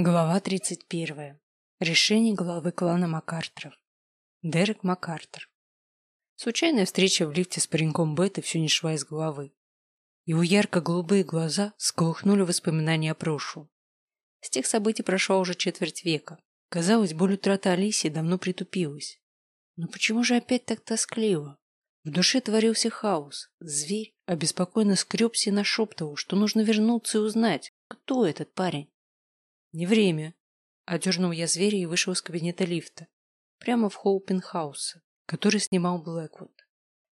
Глава 31. Решение главы клана Маккартеров. Дерек Маккартер. Случайная встреча в лифте с пареньком Беты все не шла из головы. Его ярко-голубые глаза сколыхнули воспоминания о прошлом. С тех событий прошло уже четверть века. Казалось, боль утраты Алисии давно притупилась. Но почему же опять так тоскливо? В душе творился хаос. Зверь обеспокоенно скребся и нашептывал, что нужно вернуться и узнать, кто этот парень. Не время. Одернул я зверя и вышел из кабинета лифта. Прямо в холл который снимал Блэквуд.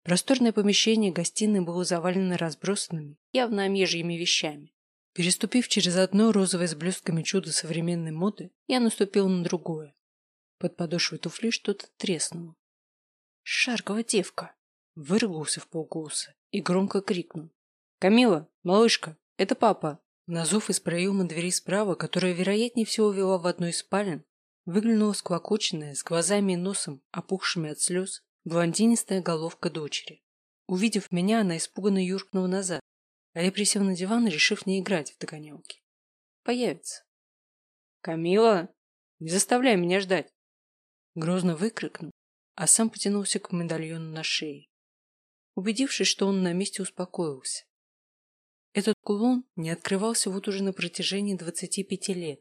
Просторное помещение гостиной было завалено разбросанными, явно омежьими вещами. Переступив через одно розовое с блестками чудо современной моды, я наступил на другое. Под подошвой туфли что-то треснуло. «Шаркова девка!» Выругался в полголоса и громко крикнул. «Камила, малышка, это папа!» На зов из проема двери справа, которая, вероятнее всего, вела в одну из спален, выглянула склокоченная, с глазами и носом, опухшими от слез, блондинистая головка дочери. Увидев меня, она испуганно юркнула назад, а я присел на диван, решив не играть в догонялки. Появится. «Камила, не заставляй меня ждать!» Грозно выкрикнул, а сам потянулся к медальону на шее. Убедившись, что он на месте успокоился, этот кулон не открывался вот уже на протяжении двадцати пяти лет.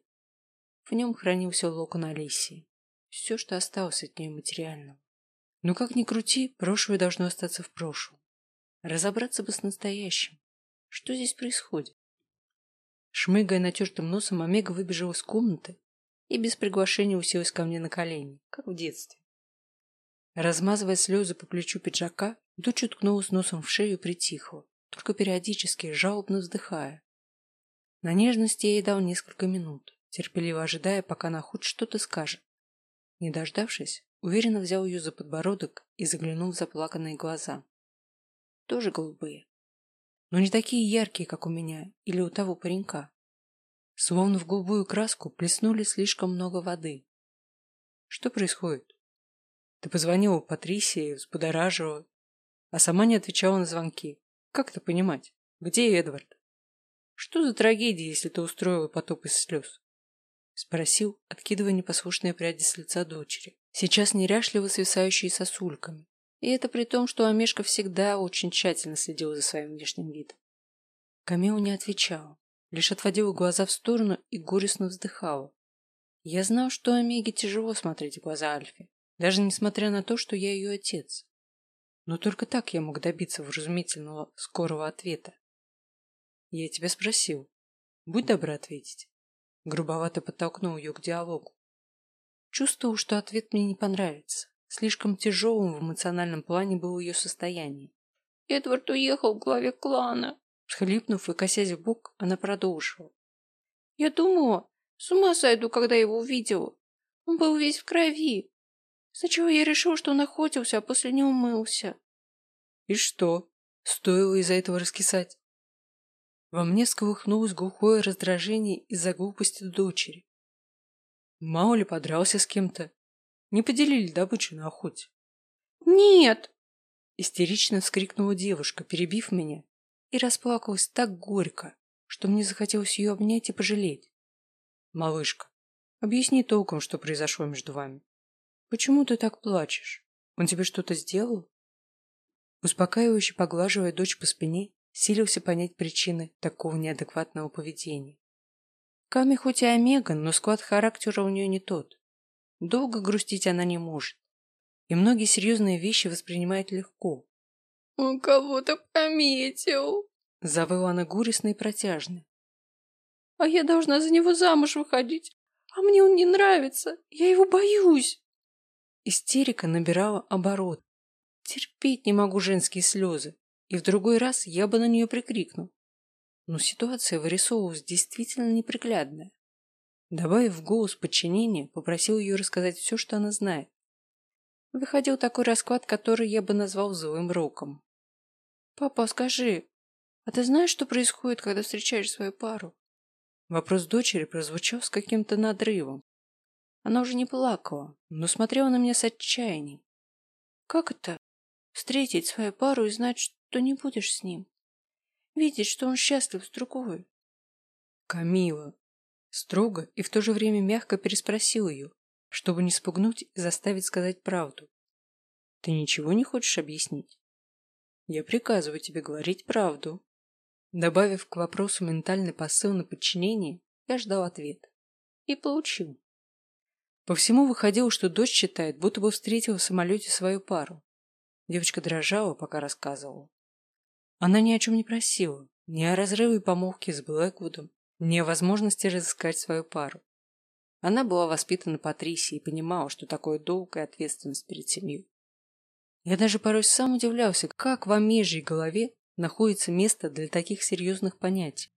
В нем хранился локон Алисии. Все, что осталось от нее материального. Но как ни крути, прошлое должно остаться в прошлом. Разобраться бы с настоящим. Что здесь происходит? Шмыгая натертым носом, Омега выбежала из комнаты и без приглашения уселась ко мне на колени, как в детстве. Размазывая слезы по плечу пиджака, дочь уткнулась носом в шею и притихла только периодически жалобно вздыхая. На нежности я ей дал несколько минут, терпеливо ожидая, пока она хоть что-то скажет. Не дождавшись, уверенно взял ее за подбородок и заглянул в заплаканные глаза. Тоже голубые, но не такие яркие, как у меня или у того паренька. Словно в голубую краску плеснули слишком много воды. Что происходит? Ты позвонила Патрисии, взбудоражила, а сама не отвечала на звонки. Как это понимать? Где Эдвард? Что за трагедия, если ты устроила потоп из слез? Спросил, откидывая непослушные пряди с лица дочери, сейчас неряшливо свисающие сосульками. И это при том, что Амешка всегда очень тщательно следила за своим внешним видом. Камила не отвечала, лишь отводила глаза в сторону и горестно вздыхала. Я знал, что Омеге тяжело смотреть в глаза Альфе, даже несмотря на то, что я ее отец. Но только так я мог добиться вразумительного скорого ответа. Я тебя спросил. Будь добра ответить. Грубовато подтолкнул ее к диалогу. Чувствовал, что ответ мне не понравится. Слишком тяжелым в эмоциональном плане было ее состояние. Эдвард уехал в главе клана. Схлипнув и косясь в бок, она продолжила. Я думала, с ума сойду, когда его увидела. Он был весь в крови. Сначала я решил, что он охотился, а после не умылся. И что? Стоило из-за этого раскисать? Во мне сколыхнулось глухое раздражение из-за глупости дочери. Мало ли подрался с кем-то. Не поделили добычу на охоте. «Нет!» — истерично вскрикнула девушка, перебив меня, и расплакалась так горько, что мне захотелось ее обнять и пожалеть. «Малышка, объясни толком, что произошло между вами. Почему ты так плачешь? Он тебе что-то сделал? Успокаивающе поглаживая дочь по спине, силился понять причины такого неадекватного поведения. Ками хоть и омега, но склад характера у нее не тот. Долго грустить она не может. И многие серьезные вещи воспринимает легко. «Он кого-то пометил!» Завыла она горестно и протяжно. «А я должна за него замуж выходить, а мне он не нравится, я его боюсь!» Истерика набирала оборот. Терпеть не могу женские слезы, и в другой раз я бы на нее прикрикнул. Но ситуация вырисовывалась действительно неприглядная. Добавив в голос подчинения, попросил ее рассказать все, что она знает. Выходил такой расклад, который я бы назвал злым роком. «Папа, скажи, а ты знаешь, что происходит, когда встречаешь свою пару?» Вопрос дочери прозвучал с каким-то надрывом, она уже не плакала, но смотрела на меня с отчаянием. Как это? Встретить свою пару и знать, что не будешь с ним? Видеть, что он счастлив с другой? Камила, Строго и в то же время мягко переспросил ее, чтобы не спугнуть и заставить сказать правду. Ты ничего не хочешь объяснить? Я приказываю тебе говорить правду. Добавив к вопросу ментальный посыл на подчинение, я ждал ответа. И получил. По всему выходило, что дочь считает, будто бы встретила в самолете свою пару. Девочка дрожала, пока рассказывала. Она ни о чем не просила, ни о разрыве помолвки с Блэквудом, ни о возможности разыскать свою пару. Она была воспитана Патрисией и понимала, что такое долг и ответственность перед семьей. Я даже порой сам удивлялся, как в омежьей голове находится место для таких серьезных понятий.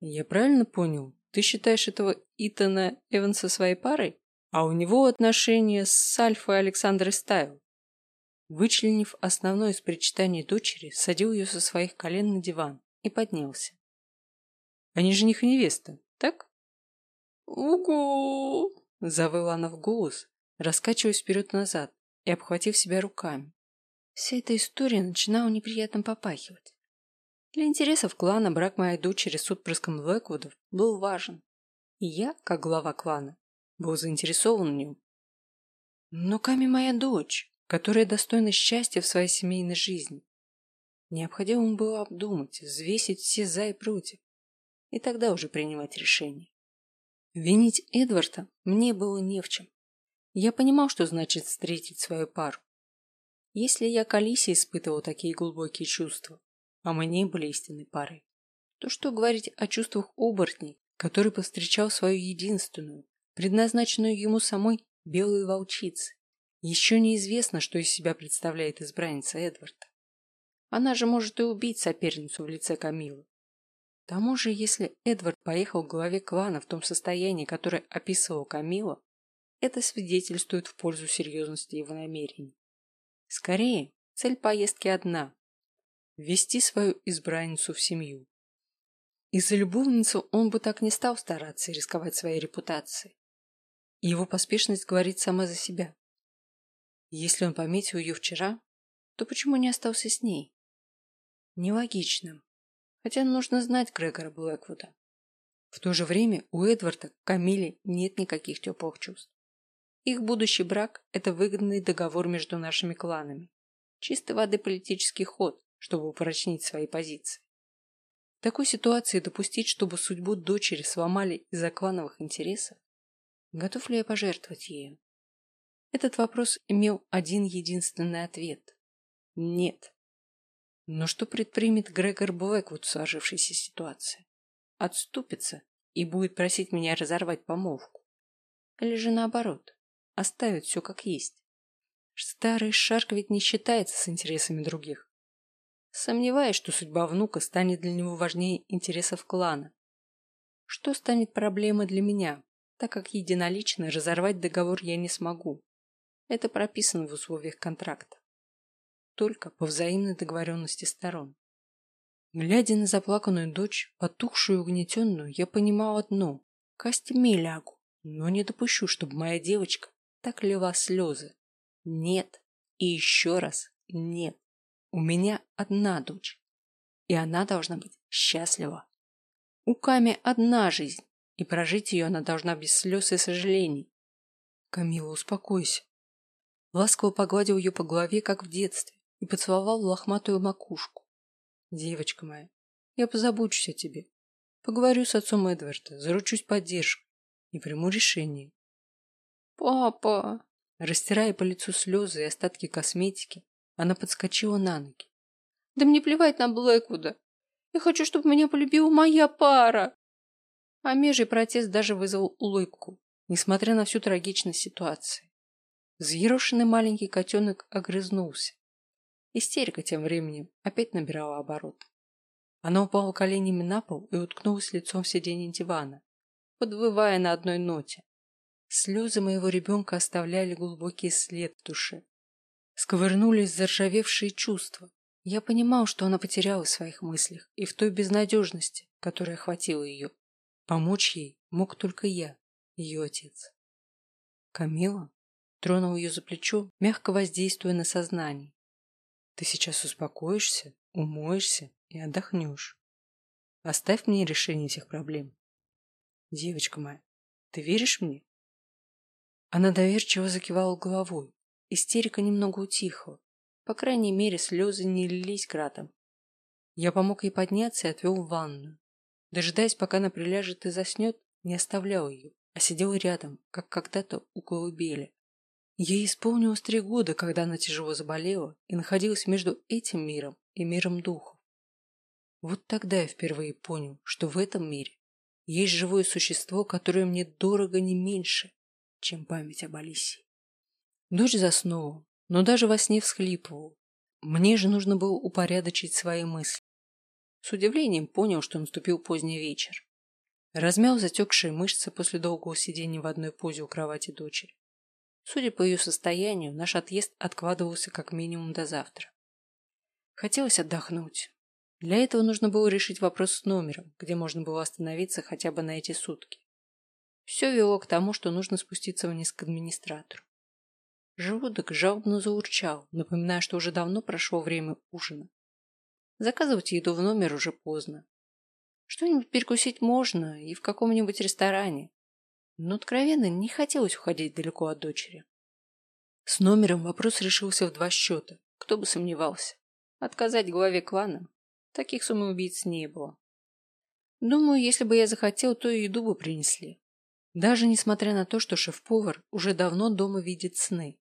Я правильно понял? Ты считаешь этого Итана Эванса своей парой? А у него отношения с Альфой Александрой Стайл. Вычленив основное из причитаний дочери, садил ее со своих колен на диван и поднялся. Они жених и невеста, так? Угу! Завыла она в голос, раскачиваясь вперед-назад и обхватив себя руками. Вся эта история начинала неприятно попахивать. Для интересов клана брак моей дочери с отпрыском Блэквудов был важен. И я, как глава клана, был заинтересован в нем. Но Ками моя дочь, которая достойна счастья в своей семейной жизни. Необходимо было обдумать, взвесить все за и против, и тогда уже принимать решение. Винить Эдварда мне было не в чем. Я понимал, что значит встретить свою пару. Если я к Алисе испытывал такие глубокие чувства, а мы не были истинной парой, то что говорить о чувствах оборотней, который повстречал свою единственную, предназначенную ему самой белую волчицу? Еще неизвестно, что из себя представляет избранница Эдварда. Она же может и убить соперницу в лице Камилы. К тому же, если Эдвард поехал к главе клана в том состоянии, которое описывал Камила, это свидетельствует в пользу серьезности его намерений. Скорее, цель поездки одна – ввести свою избранницу в семью. Из-за любовницы он бы так не стал стараться и рисковать своей репутацией. Его поспешность говорит сама за себя. Если он пометил ее вчера, то почему не остался с ней? Нелогично. Хотя нужно знать Грегора Блэквуда. В то же время у Эдварда к Камиле нет никаких теплых чувств. Их будущий брак – это выгодный договор между нашими кланами. Чистой воды политический ход, чтобы упрочнить свои позиции. В такой ситуации допустить, чтобы судьбу дочери сломали из-за клановых интересов? Готов ли я пожертвовать ею? Этот вопрос имел один единственный ответ – нет. Но что предпримет Грегор Блэквуд в сложившейся ситуации? Отступится и будет просить меня разорвать помолвку? Или же наоборот, оставит все как есть? Старый Шарк ведь не считается с интересами других. Сомневаюсь, что судьба внука станет для него важнее интересов клана. Что станет проблемой для меня, так как единолично разорвать договор я не смогу. Это прописано в условиях контракта. Только по взаимной договоренности сторон. Глядя на заплаканную дочь, потухшую и угнетенную, я понимал одно – костями лягу, но не допущу, чтобы моя девочка так лила слезы. Нет. И еще раз нет. У меня одна дочь. И она должна быть счастлива. У Ками одна жизнь, и прожить ее она должна без слез и сожалений. Камила, успокойся. Ласково погладил ее по голове, как в детстве, и поцеловал лохматую макушку. Девочка моя, я позабочусь о тебе. Поговорю с отцом Эдварда, заручусь поддержкой и приму решение. Папа! Растирая по лицу слезы и остатки косметики, она подскочила на ноги. Да мне плевать на Блэквуда. Я хочу, чтобы меня полюбила моя пара. А межий протест даже вызвал улыбку, несмотря на всю трагичность ситуации. Взъерошенный маленький котенок огрызнулся. Истерика тем временем опять набирала оборот. Она упала коленями на пол и уткнулась лицом в сиденье дивана, подвывая на одной ноте. Слезы моего ребенка оставляли глубокий след в душе. Сковырнулись заржавевшие чувства. Я понимал, что она потеряла в своих мыслях и в той безнадежности, которая охватила ее. Помочь ей мог только я, ее отец. Камила? Тронул ее за плечо, мягко воздействуя на сознание. Ты сейчас успокоишься, умоешься и отдохнешь. Оставь мне решение этих проблем. Девочка моя, ты веришь мне? Она доверчиво закивала головой. Истерика немного утихла. По крайней мере, слезы не лились градом. Я помог ей подняться и отвел в ванную. Дожидаясь, пока она приляжет и заснет, не оставлял ее, а сидел рядом, как когда-то у колыбели. Ей исполнилось три года, когда она тяжело заболела и находилась между этим миром и миром духов. Вот тогда я впервые понял, что в этом мире есть живое существо, которое мне дорого не меньше, чем память об Алисии. Дочь заснула, но даже во сне всхлипывал. Мне же нужно было упорядочить свои мысли. С удивлением понял, что наступил поздний вечер. Размял затекшие мышцы после долгого сидения в одной позе у кровати дочери. Судя по ее состоянию, наш отъезд откладывался как минимум до завтра. Хотелось отдохнуть. Для этого нужно было решить вопрос с номером, где можно было остановиться хотя бы на эти сутки. Все вело к тому, что нужно спуститься вниз к администратору. Желудок жалобно заурчал, напоминая, что уже давно прошло время ужина. Заказывать еду в номер уже поздно. Что-нибудь перекусить можно и в каком-нибудь ресторане. Но откровенно не хотелось уходить далеко от дочери. С номером вопрос решился в два счета. Кто бы сомневался. Отказать главе клана? Таких самоубийц не было. Думаю, если бы я захотел, то и еду бы принесли. Даже несмотря на то, что шеф-повар уже давно дома видит сны.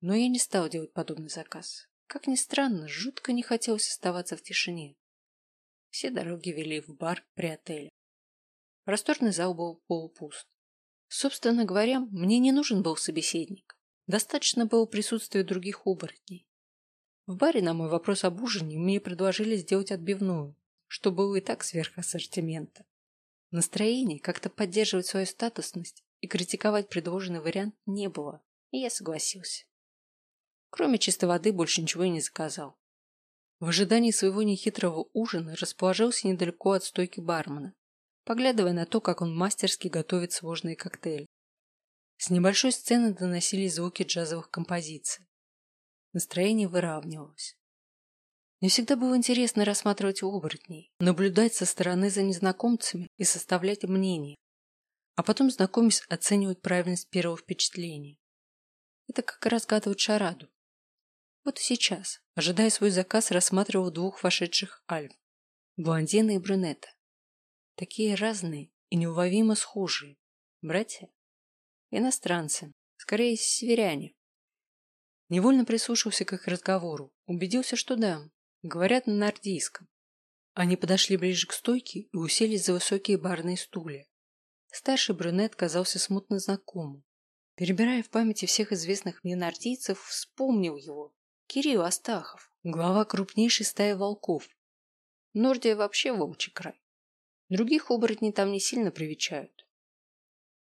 Но я не стал делать подобный заказ. Как ни странно, жутко не хотелось оставаться в тишине. Все дороги вели в бар при отеле. Просторный зал был полупуст. Собственно говоря, мне не нужен был собеседник. Достаточно было присутствия других оборотней. В баре на мой вопрос об ужине мне предложили сделать отбивную, что было и так сверх ассортимента. Настроения как-то поддерживать свою статусность и критиковать предложенный вариант не было, и я согласился. Кроме чистой воды больше ничего и не заказал. В ожидании своего нехитрого ужина расположился недалеко от стойки бармена, поглядывая на то, как он мастерски готовит сложные коктейли. С небольшой сцены доносились звуки джазовых композиций. Настроение выравнивалось. Мне всегда было интересно рассматривать оборотней, наблюдать со стороны за незнакомцами и составлять мнение, а потом, знакомясь, оценивать правильность первого впечатления. Это как разгадывать шараду. Вот и сейчас, ожидая свой заказ, рассматривал двух вошедших альф – блондина и брюнета. Такие разные и неуловимо схожие. Братья? Иностранцы, скорее северяне. Невольно прислушался к их разговору, убедился, что да, Говорят на нордийском. Они подошли ближе к стойке и уселись за высокие барные стулья. Старший брюнет казался смутно знакомым. Перебирая в памяти всех известных мне нордийцев, вспомнил его. Кирилл Астахов, глава крупнейшей стаи волков. Нордия вообще волчий край. Других оборотней там не сильно привечают.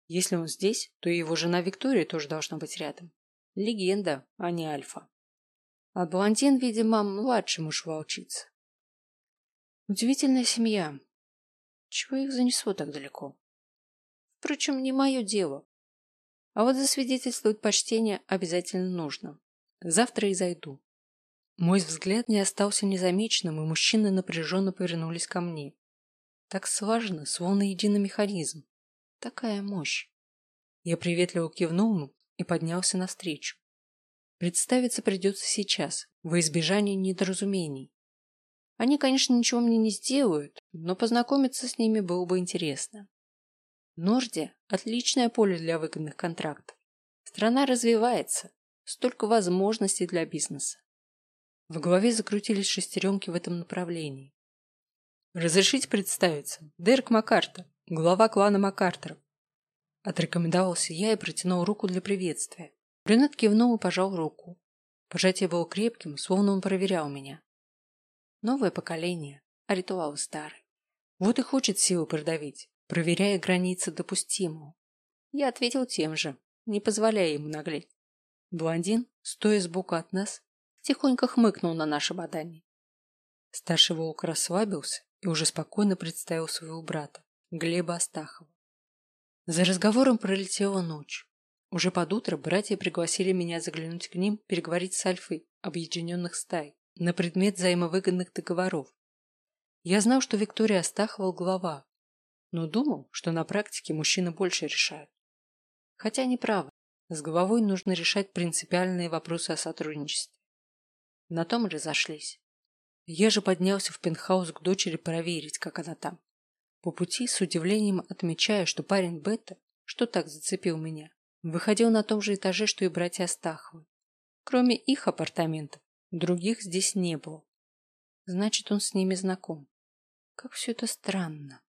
Если он здесь, то и его жена Виктория тоже должна быть рядом. Легенда, а не альфа. А блондин, видимо, младший муж волчицы. Удивительная семья. Чего их занесло так далеко? Впрочем, не мое дело. А вот засвидетельствовать почтение обязательно нужно. Завтра и зайду. Мой взгляд не остался незамеченным, и мужчины напряженно повернулись ко мне. Так слаженно, словно единый механизм. Такая мощь. Я приветливо кивнул и поднялся навстречу. Представиться придется сейчас, во избежание недоразумений. Они, конечно, ничего мне не сделают, но познакомиться с ними было бы интересно. Нордия – отличное поле для выгодных контрактов. Страна развивается, столько возможностей для бизнеса. В голове закрутились шестеренки в этом направлении. «Разрешите представиться? Дерек Маккартер, глава клана Маккартеров». Отрекомендовался я и протянул руку для приветствия. Брюнет кивнул и пожал руку. Пожатие было крепким, словно он проверял меня. Новое поколение, а ритуалы старые. Вот и хочет силу продавить, проверяя границы допустимого. Я ответил тем же, не позволяя ему наглеть. Блондин, стоя сбоку от нас, тихонько хмыкнул на наше бадание. Старший волк расслабился и уже спокойно представил своего брата, Глеба Астахова. За разговором пролетела ночь. Уже под утро братья пригласили меня заглянуть к ним, переговорить с Альфой объединенных стай на предмет взаимовыгодных договоров. Я знал, что Виктория Астахова глава, но думал, что на практике мужчины больше решают. Хотя неправы. С головой нужно решать принципиальные вопросы о сотрудничестве. На том разошлись. Я же поднялся в пентхаус к дочери проверить, как она там. По пути с удивлением отмечаю, что парень Бета, что так зацепил меня, выходил на том же этаже, что и братья Астаховы. Кроме их апартаментов, других здесь не было. Значит, он с ними знаком. Как все это странно.